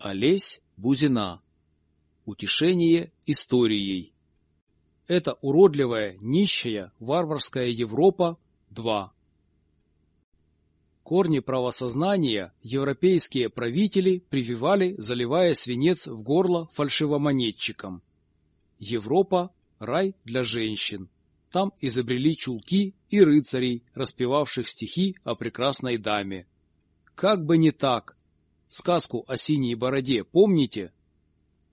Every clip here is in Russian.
Олесь Бузина. Утешение историей. Это уродливая, нищая, варварская Европа 2. Корни правосознания европейские правители прививали, заливая свинец в горло фальшивомонетчикам. Европа – рай для женщин. Там изобрели чулки и рыцарей, распевавших стихи о прекрасной даме. Как бы не так, Сказку о синей бороде помните?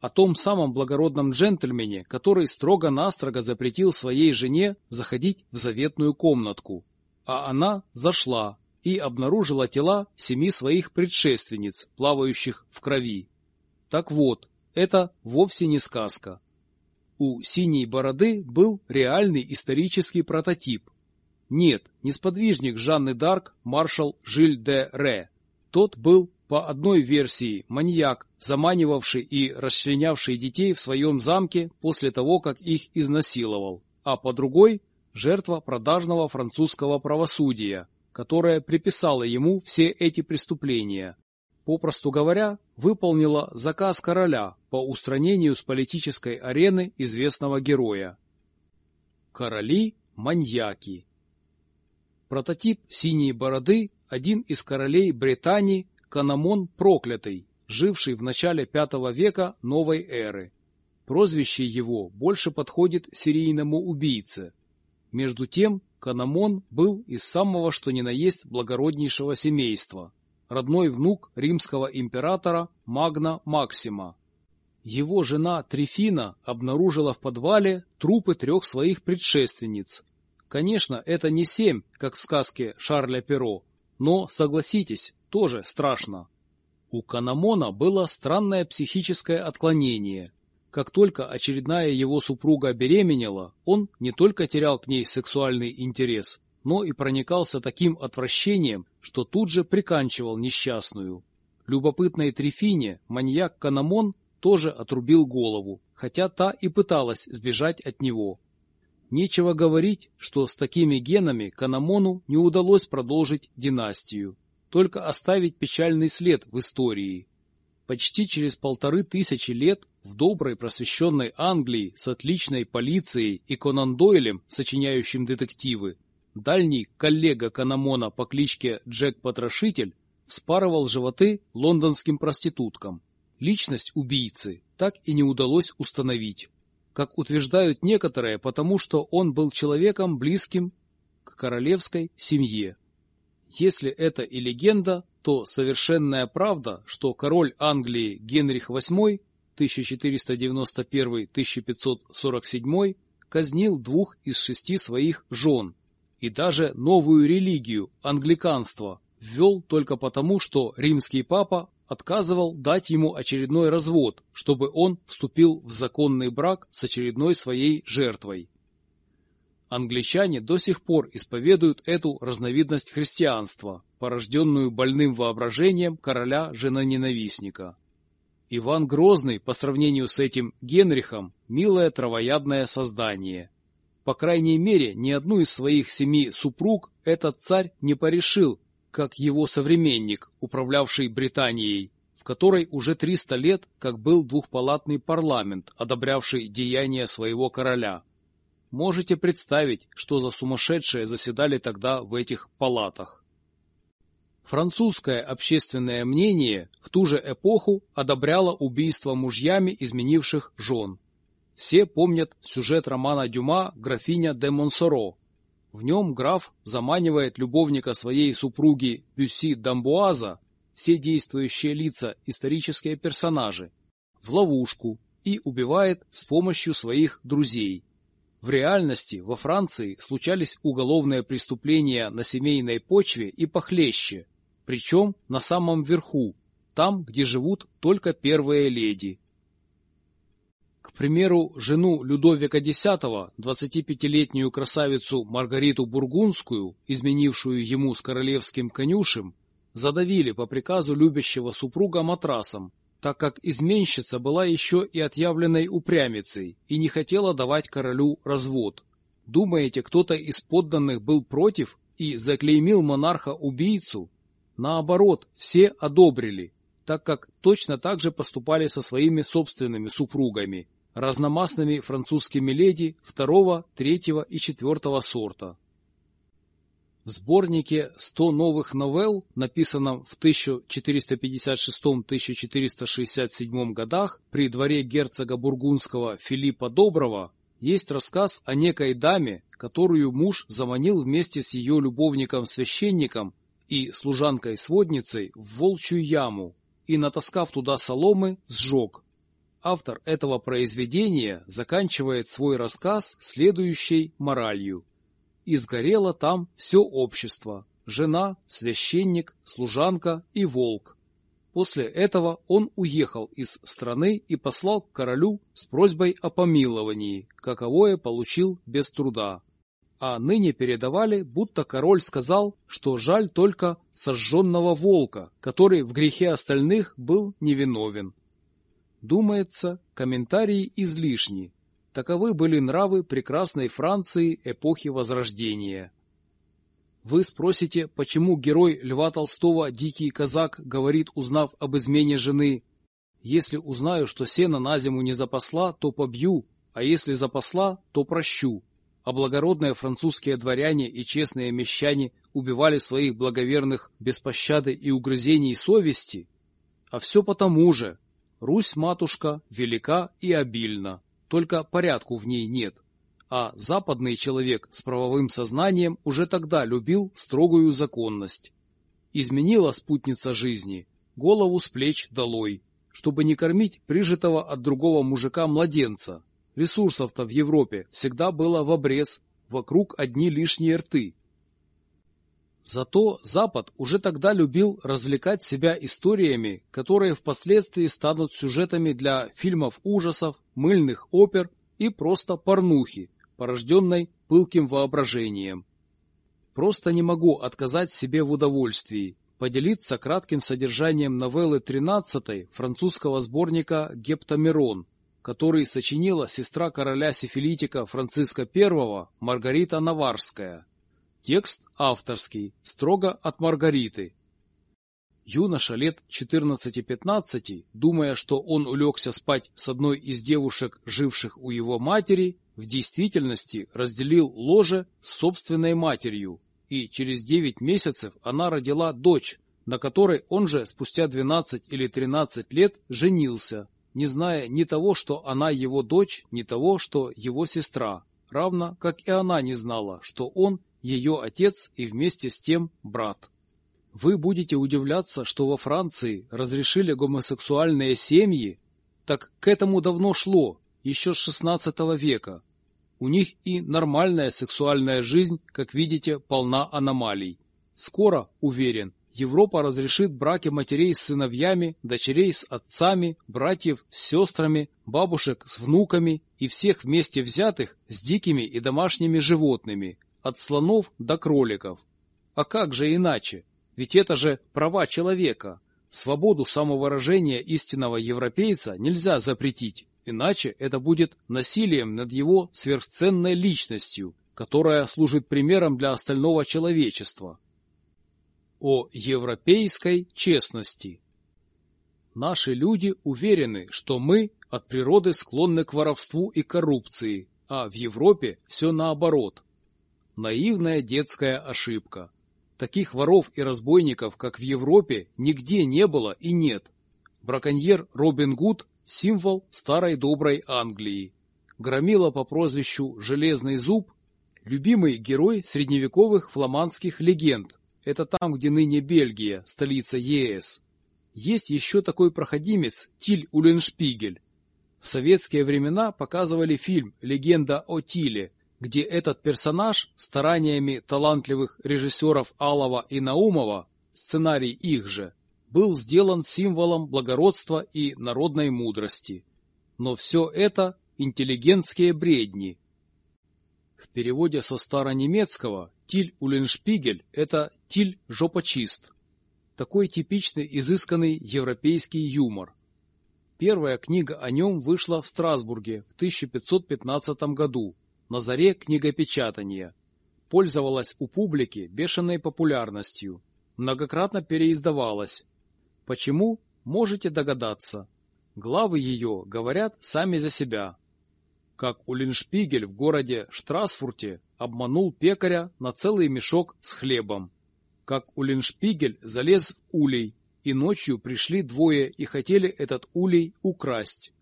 О том самом благородном джентльмене, который строго-настрого запретил своей жене заходить в заветную комнатку. А она зашла и обнаружила тела семи своих предшественниц, плавающих в крови. Так вот, это вовсе не сказка. У синей бороды был реальный исторический прототип. Нет, не сподвижник Жанны Дарк, маршал Жиль де Ре. Тот был по одной версии, маньяк, заманивавший и расчленявший детей в своем замке после того, как их изнасиловал, а по другой – жертва продажного французского правосудия, которая приписала ему все эти преступления. Попросту говоря, выполнила заказ короля по устранению с политической арены известного героя. Короли – маньяки. Прототип «Синей бороды» – один из королей Британии, Канамон Проклятый, живший в начале V века новой эры. Прозвище его больше подходит серийному убийце. Между тем, Канамон был из самого что ни на есть благороднейшего семейства, родной внук римского императора Магна Максима. Его жена Трифина обнаружила в подвале трупы трех своих предшественниц. Конечно, это не семь, как в сказке Шарля Перо, но, согласитесь, тоже страшно. У Канамона было странное психическое отклонение. Как только очередная его супруга беременела, он не только терял к ней сексуальный интерес, но и проникался таким отвращением, что тут же приканчивал несчастную. Любопытной Трифине маньяк Канамон тоже отрубил голову, хотя та и пыталась сбежать от него. Нечего говорить, что с такими генами Канамону не удалось продолжить династию только оставить печальный след в истории. Почти через полторы тысячи лет в доброй просвещенной Англии с отличной полицией и Конан Дойлем, сочиняющим детективы, дальний коллега Канамона по кличке Джек Потрошитель вспарывал животы лондонским проституткам. Личность убийцы так и не удалось установить. Как утверждают некоторые, потому что он был человеком близким к королевской семье. Если это и легенда, то совершенная правда, что король Англии Генрих VIII 1491-1547 казнил двух из шести своих жен и даже новую религию, англиканство, ввел только потому, что римский папа отказывал дать ему очередной развод, чтобы он вступил в законный брак с очередной своей жертвой. Англичане до сих пор исповедуют эту разновидность христианства, порожденную больным воображением короля женоненавистника. Иван Грозный по сравнению с этим Генрихом – милое травоядное создание. По крайней мере, ни одну из своих семи супруг этот царь не порешил, как его современник, управлявший Британией, в которой уже 300 лет как был двухпалатный парламент, одобрявший деяния своего короля. Можете представить, что за сумасшедшие заседали тогда в этих палатах. Французское общественное мнение в ту же эпоху одобряло убийство мужьями изменивших жен. Все помнят сюжет романа Дюма «Графиня де Монсоро». В нем граф заманивает любовника своей супруги Бюсси Дамбуаза, все действующие лица, исторические персонажи, в ловушку и убивает с помощью своих друзей. В реальности во Франции случались уголовные преступления на семейной почве и похлеще, причем на самом верху, там, где живут только первые леди. К примеру, жену Людовика X, 25-летнюю красавицу Маргариту Бургундскую, изменившую ему с королевским конюшем, задавили по приказу любящего супруга матрасом, так как изменщица была еще и отъявленной упрямицей и не хотела давать королю развод. Думаете, кто-то из подданных был против и заклеймил монарха-убийцу? Наоборот, все одобрили. так как точно так же поступали со своими собственными супругами, разномастными французскими леди второго, третьего и четвертого сорта. В сборнике «100 новых новелл», написанном в 1456-1467 годах при дворе герцога Бургундского Филиппа Доброго, есть рассказ о некой даме, которую муж заманил вместе с ее любовником-священником и служанкой-сводницей в волчью яму и, натаскав туда соломы, сжег. Автор этого произведения заканчивает свой рассказ следующей моралью – и сгорело там все общество – жена, священник, служанка и волк. После этого он уехал из страны и послал к королю с просьбой о помиловании, каковое получил без труда. А ныне передавали, будто король сказал, что жаль только сожженного волка, который в грехе остальных был невиновен. Думается, комментарии излишни, Таковы были нравы прекрасной Франции эпохи Возрождения. Вы спросите, почему герой Льва Толстого «Дикий казак» говорит, узнав об измене жены, «Если узнаю, что сено на зиму не запасла, то побью, а если запасла, то прощу». А благородные французские дворяне и честные мещане убивали своих благоверных без пощады и угрызений совести. А все потому же. Русь-матушка велика и обильна только порядку в ней нет. А западный человек с правовым сознанием уже тогда любил строгую законность. Изменила спутница жизни, голову с плеч долой, чтобы не кормить прижитого от другого мужика младенца. Ресурсов-то в Европе всегда было в обрез, вокруг одни лишние рты. Зато Запад уже тогда любил развлекать себя историями, которые впоследствии станут сюжетами для фильмов ужасов, мыльных опер и просто порнухи, порожденной пылким воображением. Просто не могу отказать себе в удовольствии поделиться кратким содержанием новеллы 13 французского сборника «Гептамерон», который сочинила сестра короля сифилитика Франциска I Маргарита Наварская. Текст авторский, строго от Маргариты. Юноша лет 14-15, думая, что он улегся спать с одной из девушек, живших у его матери, в действительности разделил ложе с собственной матерью, и через 9 месяцев она родила дочь, на которой он же спустя 12 или 13 лет женился, не зная ни того, что она его дочь, ни того, что его сестра, равно как и она не знала, что он ее отец и вместе с тем брат. Вы будете удивляться, что во Франции разрешили гомосексуальные семьи, так к этому давно шло, еще с XVI века. У них и нормальная сексуальная жизнь, как видите, полна аномалий. Скоро, уверен, Европа разрешит браки матерей с сыновьями, дочерей с отцами, братьев с сестрами, бабушек с внуками и всех вместе взятых с дикими и домашними животными, от слонов до кроликов. А как же иначе? Ведь это же права человека. Свободу самовыражения истинного европейца нельзя запретить, иначе это будет насилием над его сверхценной личностью, которая служит примером для остального человечества. О европейской честности Наши люди уверены, что мы от природы склонны к воровству и коррупции, а в Европе все наоборот. Наивная детская ошибка. Таких воров и разбойников, как в Европе, нигде не было и нет. Браконьер Робин Гуд – символ старой доброй Англии. Громила по прозвищу «Железный зуб» – любимый герой средневековых фламандских легенд. Это там, где ныне Бельгия, столица ЕС. Есть еще такой проходимец Тиль Уленшпигель. В советские времена показывали фильм «Легенда о Тиле», где этот персонаж стараниями талантливых режиссеров Алова и Наумова, сценарий их же, был сделан символом благородства и народной мудрости. Но все это интеллигентские бредни. В переводе со старонемецкого «Тиль Уленшпигель» — это «Тиль жопочист». Такой типичный изысканный европейский юмор. Первая книга о нем вышла в Страсбурге в 1515 году на заре книгопечатания. Пользовалась у публики бешеной популярностью, многократно переиздавалась. Почему? можете догадаться. Главы ее говорят сами за себя. Как Улиншпигель в городе Штрасфурте обманул пекаря на целый мешок с хлебом. Как Улиншпигель залез в улей, и ночью пришли двое и хотели этот улей украсть.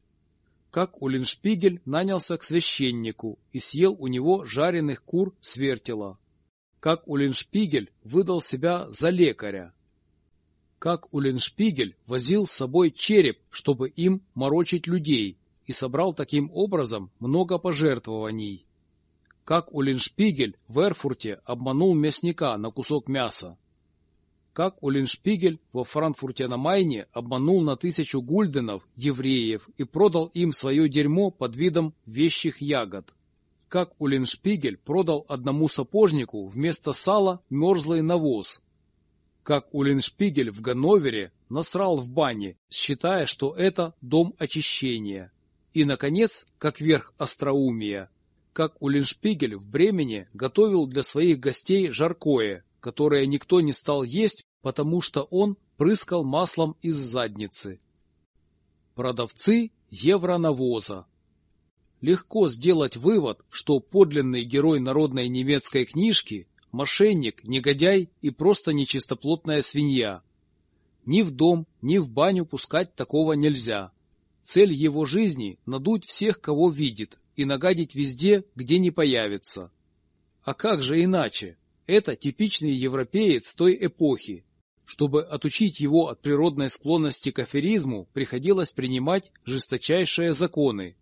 Как Улиншпигель нанялся к священнику и съел у него жареных кур с вертела. Как Улиншпигель выдал себя за лекаря. Как Улиншпигель возил с собой череп, чтобы им морочить людей, и собрал таким образом много пожертвований как Улиншпигель в Эрфурте обманул мясника на кусок мяса, как Улиншпигель во Франкфурте на Майне обманул на тысячу гульденов евреев и продал им свое дерьмо под видом вещих ягод, как Улиншпигель продал одному сапожнику вместо сала мерзлый навоз, как Улиншпигель в Ганновере насрал в бане, считая, что это дом очищения, и, наконец, как верх остроумия, как Уллиншпигель в Бремени готовил для своих гостей жаркое, которое никто не стал есть, потому что он прыскал маслом из задницы. Продавцы евронавоза. Легко сделать вывод, что подлинный герой народной немецкой книжки – мошенник, негодяй и просто нечистоплотная свинья. Ни в дом, ни в баню пускать такого нельзя. Цель его жизни – надуть всех, кого видит, и нагадить везде, где не появится. А как же иначе? Это типичный европеец той эпохи. Чтобы отучить его от природной склонности к аферизму, приходилось принимать жесточайшие законы.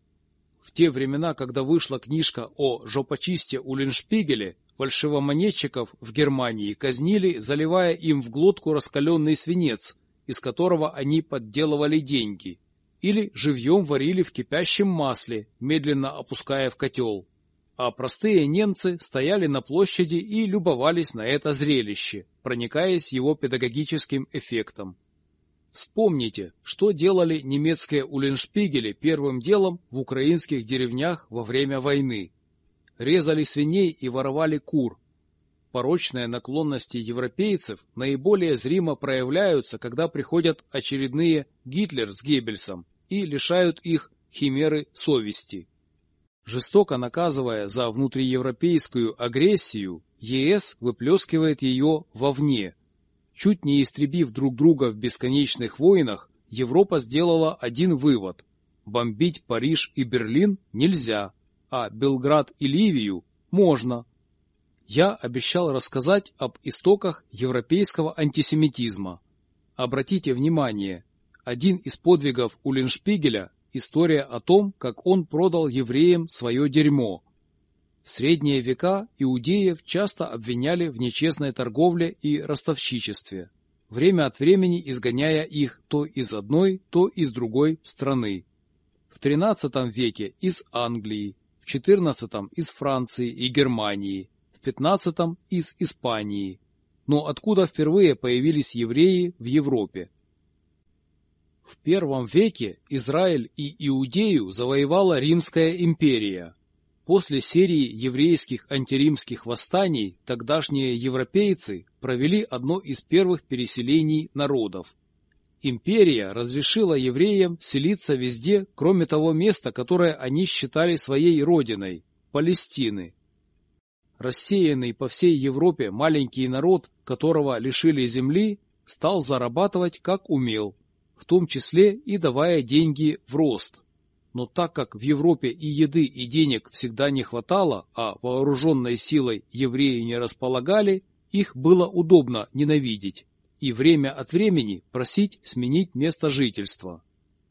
В те времена, когда вышла книжка о жопочисте Уллиншпигеле, фальшивомонетчиков в Германии казнили, заливая им в глотку раскаленный свинец, из которого они подделывали деньги или живьем варили в кипящем масле, медленно опуская в котел. А простые немцы стояли на площади и любовались на это зрелище, проникаясь его педагогическим эффектом. Вспомните, что делали немецкие уллиншпигели первым делом в украинских деревнях во время войны. Резали свиней и воровали кур. Порочные наклонности европейцев наиболее зримо проявляются, когда приходят очередные Гитлер с Геббельсом и лишают их химеры совести. Жестоко наказывая за внутриевропейскую агрессию, ЕС выплескивает ее вовне. Чуть не истребив друг друга в бесконечных войнах, Европа сделала один вывод – бомбить Париж и Берлин нельзя, а Белград и Ливию можно. Я обещал рассказать об истоках европейского антисемитизма. Обратите внимание, один из подвигов Уллиншпигеля – история о том, как он продал евреям свое дерьмо. В средние века иудеев часто обвиняли в нечестной торговле и ростовщичестве, время от времени изгоняя их то из одной, то из другой страны. В XIII веке из Англии, в XIV из Франции и Германии, в XV из Испании. Но откуда впервые появились евреи в Европе? В первом веке Израиль и Иудею завоевала Римская империя. После серии еврейских антиримских восстаний тогдашние европейцы провели одно из первых переселений народов. Империя разрешила евреям селиться везде, кроме того места, которое они считали своей родиной – Палестины. Рассеянный по всей Европе маленький народ, которого лишили земли, стал зарабатывать как умел – в том числе и давая деньги в рост. Но так как в Европе и еды, и денег всегда не хватало, а вооруженной силой евреи не располагали, их было удобно ненавидеть и время от времени просить сменить место жительства.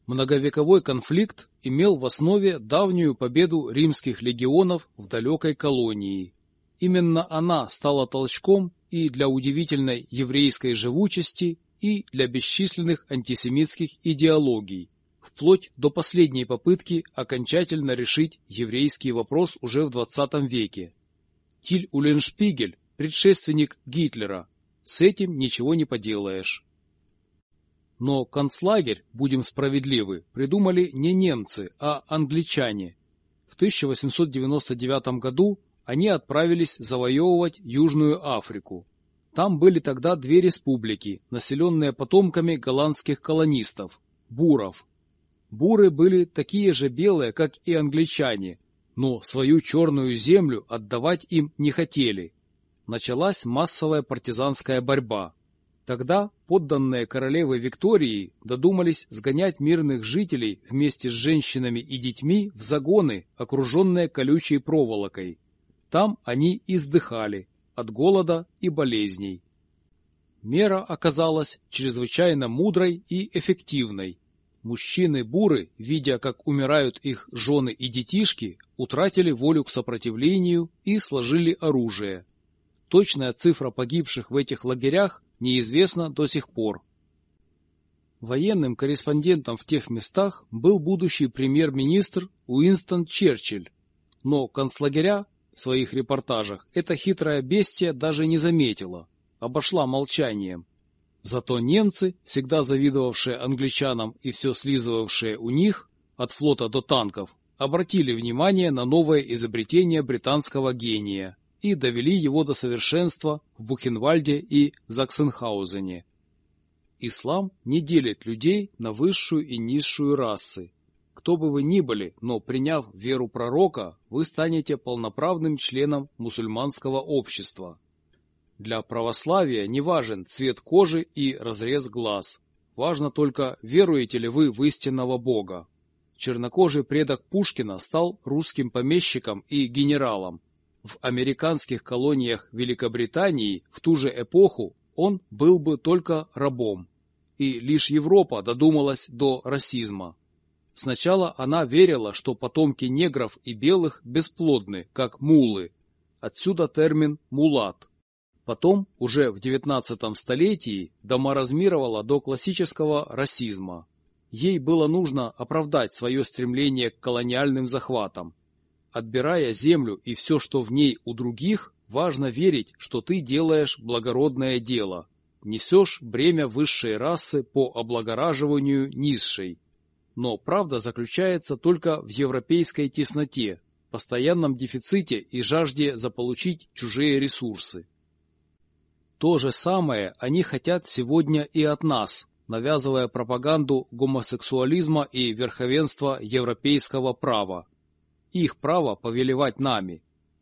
Многовековой конфликт имел в основе давнюю победу римских легионов в далекой колонии. Именно она стала толчком и для удивительной еврейской живучести, и для бесчисленных антисемитских идеологий, вплоть до последней попытки окончательно решить еврейский вопрос уже в XX веке. Тиль Уленшпигель – предшественник Гитлера. С этим ничего не поделаешь. Но концлагерь, будем справедливы, придумали не немцы, а англичане. В 1899 году они отправились завоевывать Южную Африку. Там были тогда две республики, населенные потомками голландских колонистов – буров. Буры были такие же белые, как и англичане, но свою черную землю отдавать им не хотели. Началась массовая партизанская борьба. Тогда подданные королевы Виктории додумались сгонять мирных жителей вместе с женщинами и детьми в загоны, окруженные колючей проволокой. Там они издыхали от голода и болезней. Мера оказалась чрезвычайно мудрой и эффективной. Мужчины-буры, видя, как умирают их жены и детишки, утратили волю к сопротивлению и сложили оружие. Точная цифра погибших в этих лагерях неизвестна до сих пор. Военным корреспондентом в тех местах был будущий премьер-министр Уинстон Черчилль, но концлагеря в своих репортажах эта хитрая бестия даже не заметила, обошла молчанием. Зато немцы, всегда завидовавшие англичанам и все слизывавшие у них, от флота до танков, обратили внимание на новое изобретение британского гения и довели его до совершенства в Бухенвальде и Заксенхаузене. Ислам не делит людей на высшую и низшую расы. Кто бы вы ни были, но приняв веру пророка, вы станете полноправным членом мусульманского общества. Для православия не важен цвет кожи и разрез глаз. Важно только, веруете ли вы в истинного Бога. Чернокожий предок Пушкина стал русским помещиком и генералом, в американских колониях Великобритании в ту же эпоху он был бы только рабом. И лишь Европа додумалась до расизма. Сначала она верила, что потомки негров и белых бесплодны, как мулы. Отсюда термин «мулат». Потом, уже в XIX столетии, доморазмировала до классического расизма. Ей было нужно оправдать свое стремление к колониальным захватам, Отбирая землю и все, что в ней у других, важно верить, что ты делаешь благородное дело, несешь бремя высшей расы по облагораживанию низшей. Но правда заключается только в европейской тесноте, постоянном дефиците и жажде заполучить чужие ресурсы. То же самое они хотят сегодня и от нас, навязывая пропаганду гомосексуализма и верховенства европейского права, их право повелевать нами.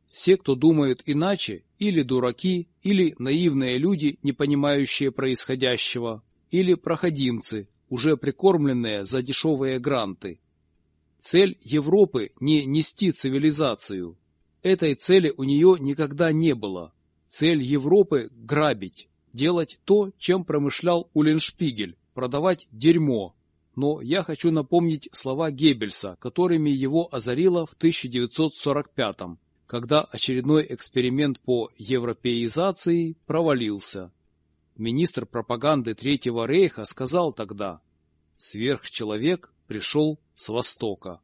Все, кто думают иначе, или дураки, или наивные люди, не понимающие происходящего, или проходимцы, уже прикормленные за дешевые гранты. Цель Европы не нести цивилизацию. Этой цели у нее никогда не было. Цель Европы – грабить, делать то, чем промышлял Уллиншпигель, продавать дерьмо, но я хочу напомнить слова Геббельса, которыми его озарило в 1945-м, когда очередной эксперимент по европеизации провалился. Министр пропаганды Третьего рейха сказал тогда «Сверхчеловек пришел с Востока».